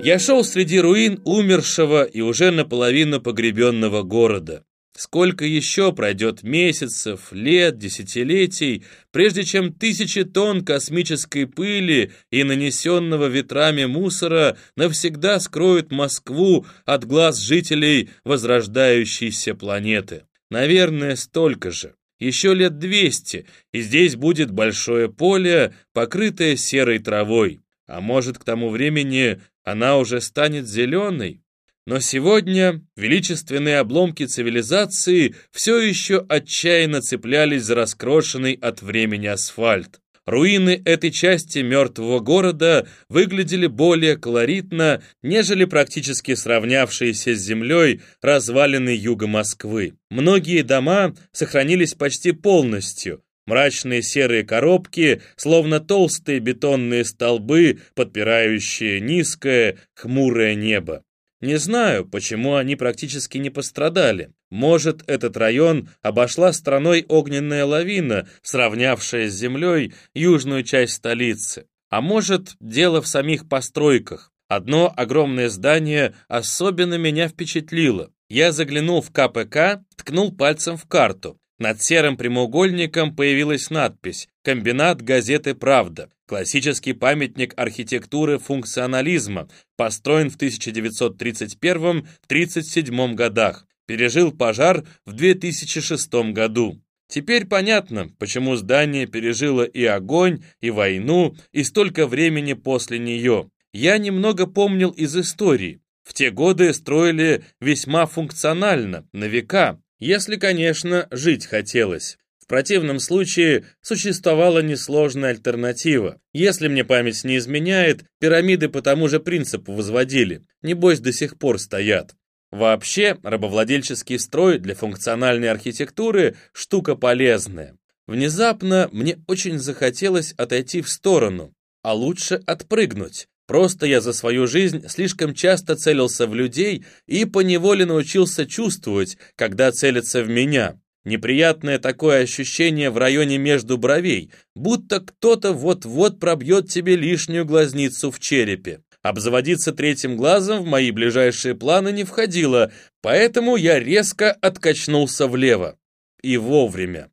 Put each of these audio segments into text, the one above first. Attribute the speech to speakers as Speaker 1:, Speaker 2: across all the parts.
Speaker 1: Я шел среди руин умершего и уже наполовину погребенного города. Сколько еще пройдет месяцев, лет, десятилетий, прежде чем тысячи тонн космической пыли и нанесенного ветрами мусора навсегда скроют Москву от глаз жителей возрождающейся планеты? Наверное, столько же. Еще лет двести, и здесь будет большое поле, покрытое серой травой. А может, к тому времени она уже станет зеленой? Но сегодня величественные обломки цивилизации все еще отчаянно цеплялись за раскрошенный от времени асфальт. Руины этой части мертвого города выглядели более колоритно, нежели практически сравнявшиеся с землей развалины юга Москвы. Многие дома сохранились почти полностью, Мрачные серые коробки, словно толстые бетонные столбы, подпирающие низкое, хмурое небо. Не знаю, почему они практически не пострадали. Может, этот район обошла страной огненная лавина, сравнявшая с землей южную часть столицы. А может, дело в самих постройках. Одно огромное здание особенно меня впечатлило. Я заглянул в КПК, ткнул пальцем в карту. Над серым прямоугольником появилась надпись «Комбинат газеты «Правда». Классический памятник архитектуры функционализма, построен в 1931-37 годах. Пережил пожар в 2006 году. Теперь понятно, почему здание пережило и огонь, и войну, и столько времени после нее. Я немного помнил из истории. В те годы строили весьма функционально, на века, если, конечно, жить хотелось. В противном случае существовала несложная альтернатива. Если мне память не изменяет, пирамиды по тому же принципу возводили. Небось, до сих пор стоят. Вообще, рабовладельческий строй для функциональной архитектуры – штука полезная. Внезапно мне очень захотелось отойти в сторону, а лучше отпрыгнуть. Просто я за свою жизнь слишком часто целился в людей и поневоле научился чувствовать, когда целятся в меня. Неприятное такое ощущение в районе между бровей, будто кто-то вот-вот пробьет тебе лишнюю глазницу в черепе. Обзаводиться третьим глазом в мои ближайшие планы не входило, поэтому я резко откачнулся влево. И вовремя.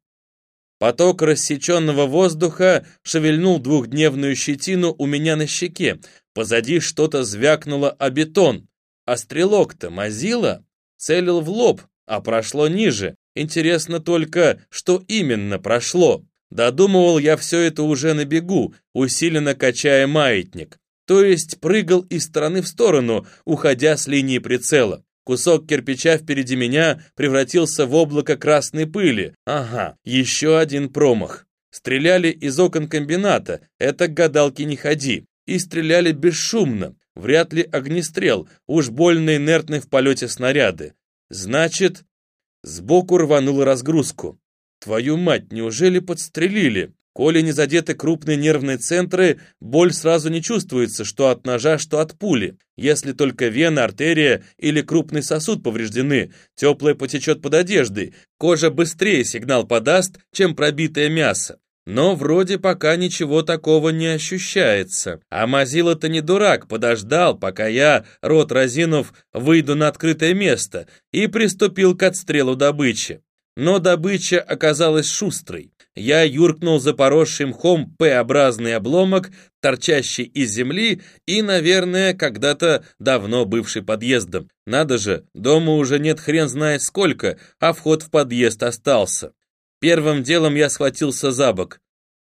Speaker 1: Поток рассеченного воздуха шевельнул двухдневную щетину у меня на щеке, Позади что-то звякнуло о бетон. А стрелок-то мазила? Целил в лоб, а прошло ниже. Интересно только, что именно прошло. Додумывал я все это уже на бегу, усиленно качая маятник. То есть прыгал из стороны в сторону, уходя с линии прицела. Кусок кирпича впереди меня превратился в облако красной пыли. Ага, еще один промах. Стреляли из окон комбината, это к гадалке не ходи и стреляли бесшумно, вряд ли огнестрел, уж больно инертны в полете снаряды. Значит, сбоку рванула разгрузку. Твою мать, неужели подстрелили? Коли не задеты крупные нервные центры, боль сразу не чувствуется, что от ножа, что от пули. Если только вена, артерия или крупный сосуд повреждены, теплое потечет под одеждой, кожа быстрее сигнал подаст, чем пробитое мясо. Но вроде пока ничего такого не ощущается. А Мазила-то не дурак, подождал, пока я, рот разинув, выйду на открытое место и приступил к отстрелу добычи. Но добыча оказалась шустрой. Я юркнул за поросшим мхом П-образный обломок, торчащий из земли и, наверное, когда-то давно бывший подъездом. Надо же, дома уже нет хрен знает сколько, а вход в подъезд остался. Первым делом я схватился за бок.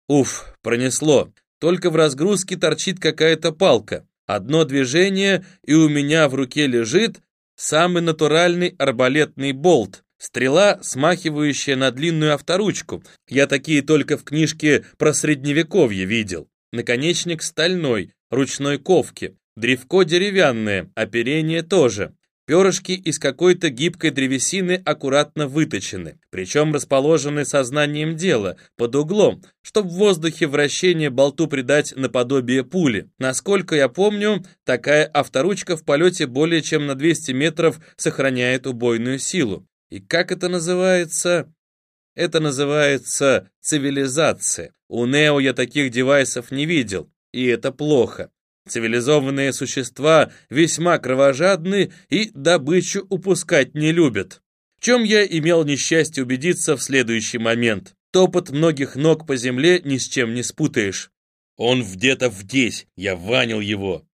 Speaker 1: Уф, пронесло. Только в разгрузке торчит какая-то палка. Одно движение, и у меня в руке лежит самый натуральный арбалетный болт. Стрела, смахивающая на длинную авторучку. Я такие только в книжке про средневековье видел. Наконечник стальной, ручной ковки. Древко деревянное, оперение тоже. Перышки из какой-то гибкой древесины аккуратно выточены, причем расположены сознанием дела, под углом, чтобы в воздухе вращение болту придать наподобие пули. Насколько я помню, такая авторучка в полете более чем на 200 метров сохраняет убойную силу. И как это называется? Это называется цивилизация. У Нео я таких девайсов не видел, и это плохо. Цивилизованные существа весьма кровожадны и добычу упускать не любят. В чем я имел несчастье убедиться в следующий момент. Топот многих ног по земле ни с чем не спутаешь. Он где-то здесь, я ванил его.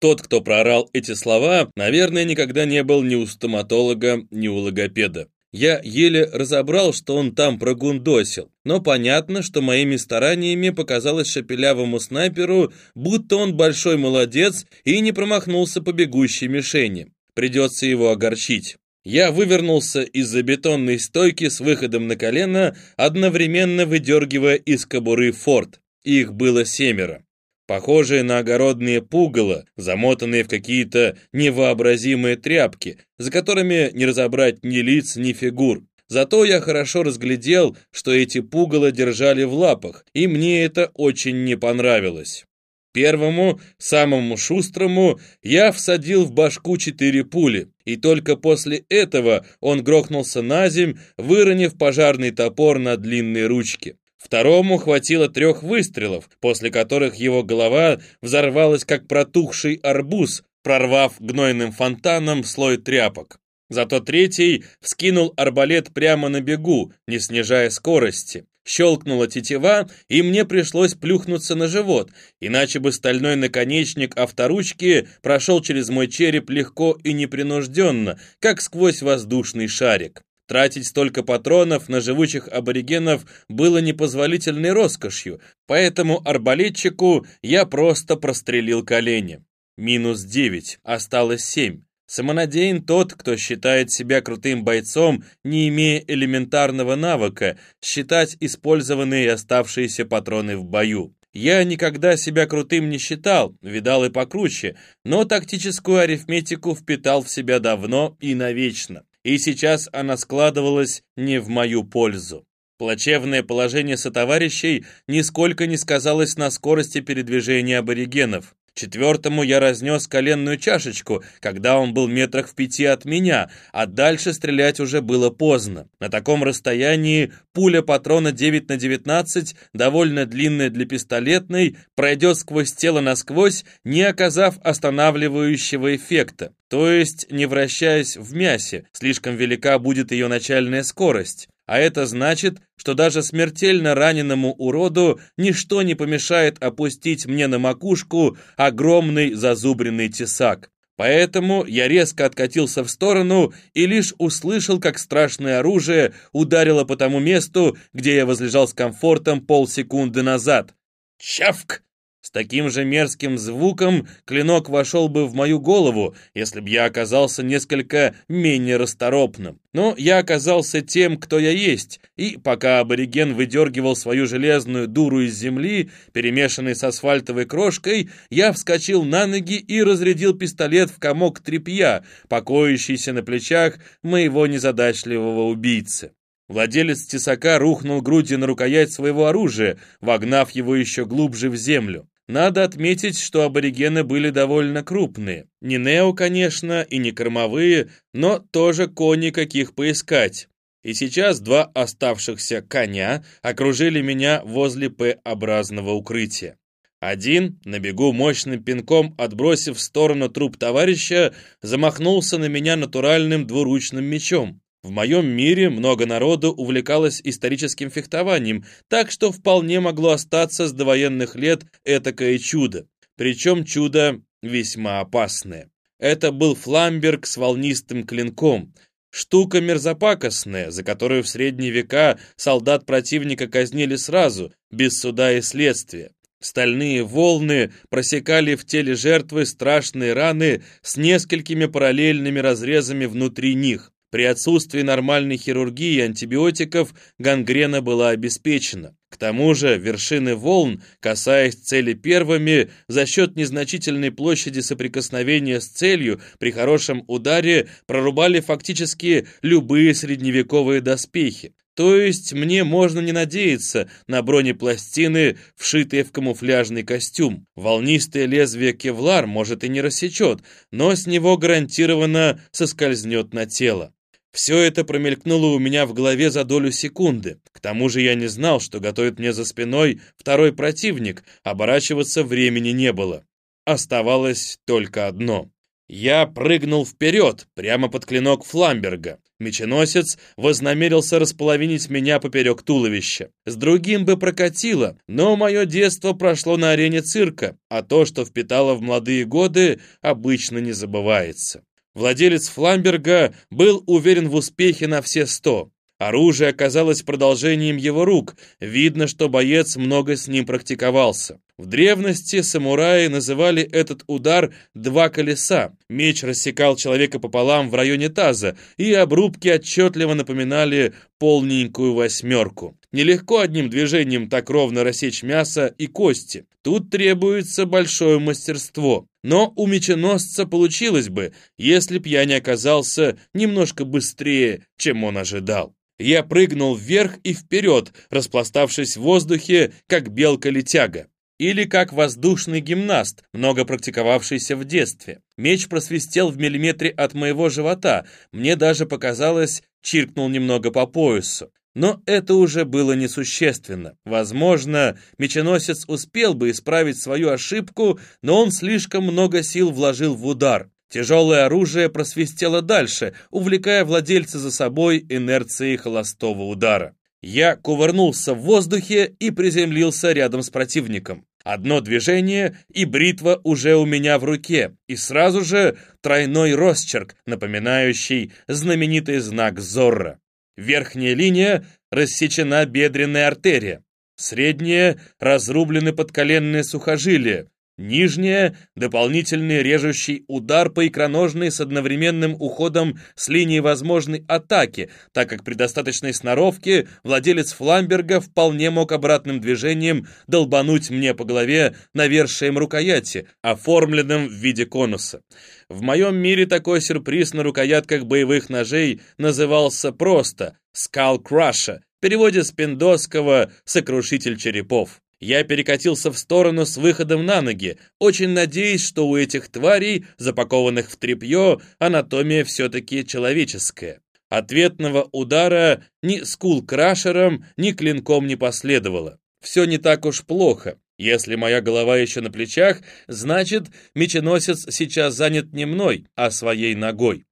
Speaker 1: Тот, кто проорал эти слова, наверное, никогда не был ни у стоматолога, ни у логопеда. Я еле разобрал, что он там прогундосил, но понятно, что моими стараниями показалось шепелявому снайперу, будто он большой молодец и не промахнулся по бегущей мишени. Придется его огорчить. Я вывернулся из-за бетонной стойки с выходом на колено, одновременно выдергивая из кобуры форт. Их было семеро похожие на огородные пугало, замотанные в какие-то невообразимые тряпки, за которыми не разобрать ни лиц, ни фигур. Зато я хорошо разглядел, что эти пугало держали в лапах, и мне это очень не понравилось. Первому, самому шустрому, я всадил в башку четыре пули, и только после этого он грохнулся на земь, выронив пожарный топор на длинной ручке. Второму хватило трех выстрелов, после которых его голова взорвалась, как протухший арбуз, прорвав гнойным фонтаном слой тряпок. Зато третий вскинул арбалет прямо на бегу, не снижая скорости. Щелкнула тетива, и мне пришлось плюхнуться на живот, иначе бы стальной наконечник авторучки прошел через мой череп легко и непринужденно, как сквозь воздушный шарик. Тратить столько патронов на живучих аборигенов было непозволительной роскошью, поэтому арбалетчику я просто прострелил колени. Минус девять, осталось семь. Самонадеян тот, кто считает себя крутым бойцом, не имея элементарного навыка считать использованные оставшиеся патроны в бою. Я никогда себя крутым не считал, видал и покруче, но тактическую арифметику впитал в себя давно и навечно и сейчас она складывалась не в мою пользу. Плачевное положение сотоварищей нисколько не сказалось на скорости передвижения аборигенов. Четвертому я разнес коленную чашечку, когда он был метрах в пяти от меня, а дальше стрелять уже было поздно. На таком расстоянии пуля патрона 9 на 19, довольно длинная для пистолетной, пройдет сквозь тело насквозь, не оказав останавливающего эффекта. То есть не вращаясь в мясе, слишком велика будет ее начальная скорость. А это значит, что даже смертельно раненому уроду ничто не помешает опустить мне на макушку огромный зазубренный тесак. Поэтому я резко откатился в сторону и лишь услышал, как страшное оружие ударило по тому месту, где я возлежал с комфортом полсекунды назад. «Чавк!» С таким же мерзким звуком клинок вошел бы в мою голову, если б я оказался несколько менее расторопным. Но я оказался тем, кто я есть, и пока абориген выдергивал свою железную дуру из земли, перемешанной с асфальтовой крошкой, я вскочил на ноги и разрядил пистолет в комок тряпья, покоящийся на плечах моего незадачливого убийцы. Владелец тесака рухнул грудью на рукоять своего оружия, вогнав его еще глубже в землю. Надо отметить, что аборигены были довольно крупные. Не нео, конечно, и не кормовые, но тоже кони каких поискать. И сейчас два оставшихся коня окружили меня возле П-образного укрытия. Один, на бегу мощным пинком отбросив в сторону труп товарища, замахнулся на меня натуральным двуручным мечом. В моем мире много народу увлекалось историческим фехтованием, так что вполне могло остаться с довоенных лет этакое чудо. Причем чудо весьма опасное. Это был фламберг с волнистым клинком. Штука мерзопакостная, за которую в средние века солдат противника казнили сразу, без суда и следствия. Стальные волны просекали в теле жертвы страшные раны с несколькими параллельными разрезами внутри них. При отсутствии нормальной хирургии и антибиотиков гангрена была обеспечена. К тому же вершины волн, касаясь цели первыми, за счет незначительной площади соприкосновения с целью при хорошем ударе прорубали фактически любые средневековые доспехи. То есть мне можно не надеяться на бронепластины, вшитые в камуфляжный костюм. Волнистое лезвие кевлар, может, и не рассечет, но с него гарантированно соскользнет на тело. Все это промелькнуло у меня в голове за долю секунды. К тому же я не знал, что готовит мне за спиной второй противник, оборачиваться времени не было. Оставалось только одно. Я прыгнул вперед, прямо под клинок Фламберга. Меченосец вознамерился располовинить меня поперек туловища. С другим бы прокатило, но мое детство прошло на арене цирка, а то, что впитало в молодые годы, обычно не забывается. Владелец Фламберга был уверен в успехе на все сто. Оружие оказалось продолжением его рук, видно, что боец много с ним практиковался. В древности самураи называли этот удар «два колеса». Меч рассекал человека пополам в районе таза, и обрубки отчетливо напоминали полненькую восьмерку. Нелегко одним движением так ровно рассечь мясо и кости. Тут требуется большое мастерство. Но у меченосца получилось бы, если б я не оказался немножко быстрее, чем он ожидал. Я прыгнул вверх и вперед, распластавшись в воздухе, как белка-летяга. Или как воздушный гимнаст, много практиковавшийся в детстве. Меч просвистел в миллиметре от моего живота, мне даже показалось, чиркнул немного по поясу. Но это уже было несущественно. Возможно, меченосец успел бы исправить свою ошибку, но он слишком много сил вложил в удар. Тяжелое оружие просвистело дальше, увлекая владельца за собой инерцией холостого удара. Я кувырнулся в воздухе и приземлился рядом с противником. Одно движение, и бритва уже у меня в руке, и сразу же тройной росчерк, напоминающий знаменитый знак Зорро. Верхняя линия рассечена бедренная артерия, средняя разрублены подколенные сухожилия, Нижняя – дополнительный режущий удар по икроножной с одновременным уходом с линии возможной атаки, так как при достаточной сноровке владелец Фламберга вполне мог обратным движением долбануть мне по голове навершием рукояти, оформленным в виде конуса. В моем мире такой сюрприз на рукоятках боевых ножей назывался просто «Skull Crusher», в переводе с пиндосского «сокрушитель черепов». Я перекатился в сторону с выходом на ноги, очень надеясь, что у этих тварей, запакованных в тряпье, анатомия все-таки человеческая. Ответного удара ни скул-крашером, ни клинком не последовало. Все не так уж плохо. Если моя голова еще на плечах, значит, меченосец сейчас занят не мной, а своей ногой.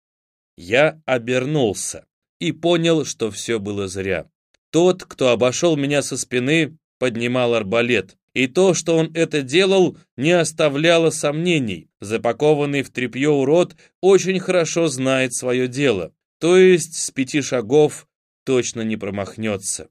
Speaker 1: Я обернулся и понял, что все было зря. Тот, кто обошел меня со спины, поднимал арбалет. И то, что он это делал, не оставляло сомнений. Запакованный в тряпье урод очень хорошо знает свое дело. То есть с пяти шагов точно не промахнется.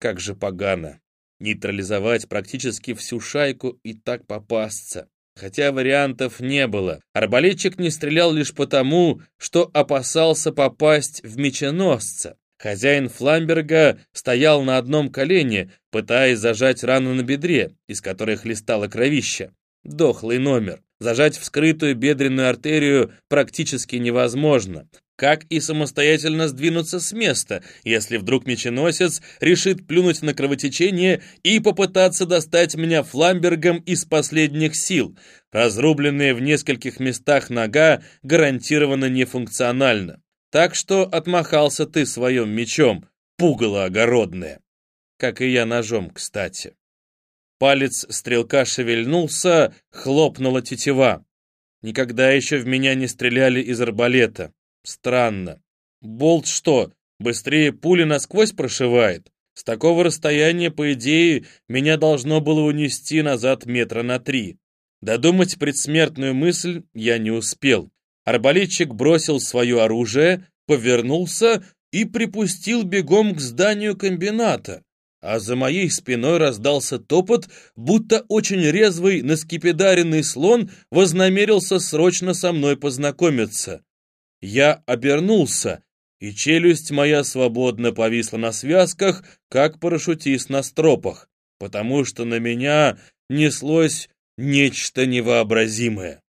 Speaker 1: Как же погано. Нейтрализовать практически всю шайку и так попасться. Хотя вариантов не было. Арбалетчик не стрелял лишь потому, что опасался попасть в меченосца. Хозяин Фламберга стоял на одном колене, пытаясь зажать рану на бедре, из которой хлестало кровища. Дохлый номер. Зажать вскрытую бедренную артерию практически невозможно. Как и самостоятельно сдвинуться с места, если вдруг меченосец решит плюнуть на кровотечение и попытаться достать меня фламбергом из последних сил. Разрубленная в нескольких местах нога гарантированно нефункциональна. Так что отмахался ты своим мечом, пугало огородное. Как и я ножом, кстати. Палец стрелка шевельнулся, хлопнула тетива. Никогда еще в меня не стреляли из арбалета. Странно. Болт что, быстрее пули насквозь прошивает? С такого расстояния, по идее, меня должно было унести назад метра на три. Додумать предсмертную мысль я не успел. Арбалетчик бросил свое оружие, повернулся и припустил бегом к зданию комбината. А за моей спиной раздался топот, будто очень резвый наскипидаренный слон вознамерился срочно со мной познакомиться. Я обернулся, и челюсть моя свободно повисла на связках, как парашютист на стропах, потому что на меня неслось нечто невообразимое.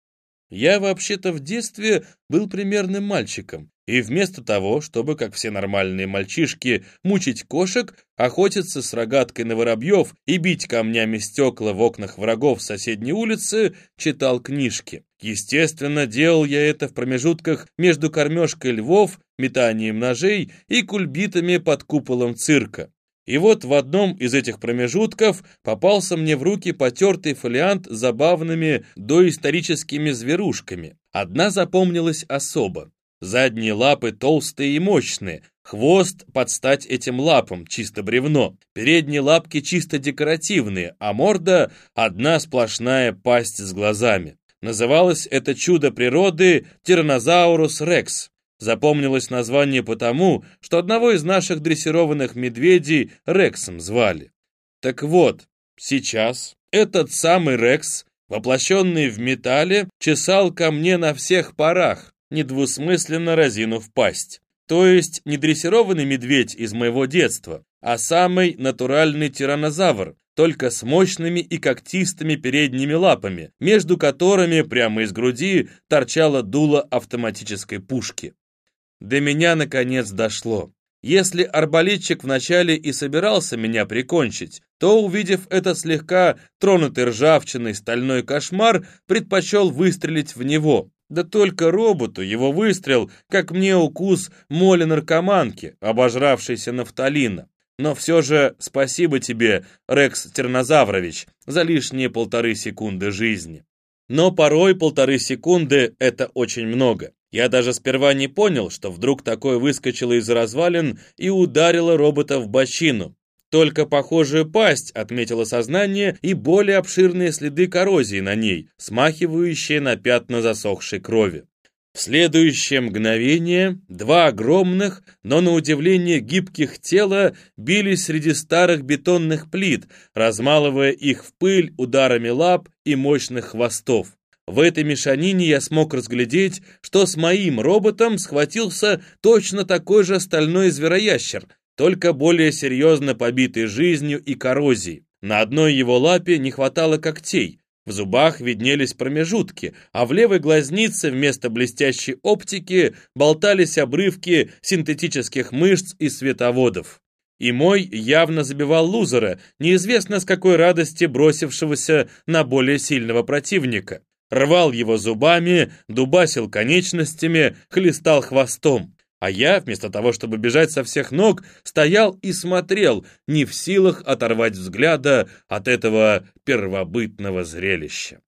Speaker 1: Я вообще-то в детстве был примерным мальчиком, и вместо того, чтобы, как все нормальные мальчишки, мучить кошек, охотиться с рогаткой на воробьев и бить камнями стекла в окнах врагов соседней улицы, читал книжки. Естественно, делал я это в промежутках между кормежкой львов, метанием ножей и кульбитами под куполом цирка. И вот в одном из этих промежутков попался мне в руки потертый фолиант с забавными доисторическими зверушками. Одна запомнилась особо. Задние лапы толстые и мощные, хвост под стать этим лапам, чисто бревно. Передние лапки чисто декоративные, а морда — одна сплошная пасть с глазами. Называлось это чудо природы Тиранозаурус рекс. Запомнилось название потому, что одного из наших дрессированных медведей Рексом звали. Так вот, сейчас этот самый Рекс, воплощенный в металле, чесал ко мне на всех парах, недвусмысленно разинув пасть. То есть не дрессированный медведь из моего детства, а самый натуральный тиранозавр, только с мощными и когтистыми передними лапами, между которыми прямо из груди торчало дуло автоматической пушки. До меня наконец дошло. Если арбалетчик вначале и собирался меня прикончить, то, увидев этот слегка тронутый ржавчиной стальной кошмар, предпочел выстрелить в него. Да только роботу его выстрел, как мне укус моли-наркоманки, обожравшейся нафталина. Но все же спасибо тебе, Рекс Тернозаврович, за лишние полторы секунды жизни. Но порой полторы секунды — это очень много. Я даже сперва не понял, что вдруг такое выскочило из развалин и ударило робота в бочину. Только похожую пасть отметило сознание и более обширные следы коррозии на ней, смахивающие на пятна засохшей крови. В следующее мгновение два огромных, но на удивление гибких тела бились среди старых бетонных плит, размалывая их в пыль ударами лап и мощных хвостов. В этой мешанине я смог разглядеть, что с моим роботом схватился точно такой же стальной звероящер, только более серьезно побитый жизнью и коррозией. На одной его лапе не хватало когтей, в зубах виднелись промежутки, а в левой глазнице вместо блестящей оптики болтались обрывки синтетических мышц и световодов. И мой явно забивал лузера, неизвестно с какой радости бросившегося на более сильного противника рвал его зубами, дубасил конечностями, хлестал хвостом. А я, вместо того, чтобы бежать со всех ног, стоял и смотрел, не в силах оторвать взгляда от этого первобытного зрелища.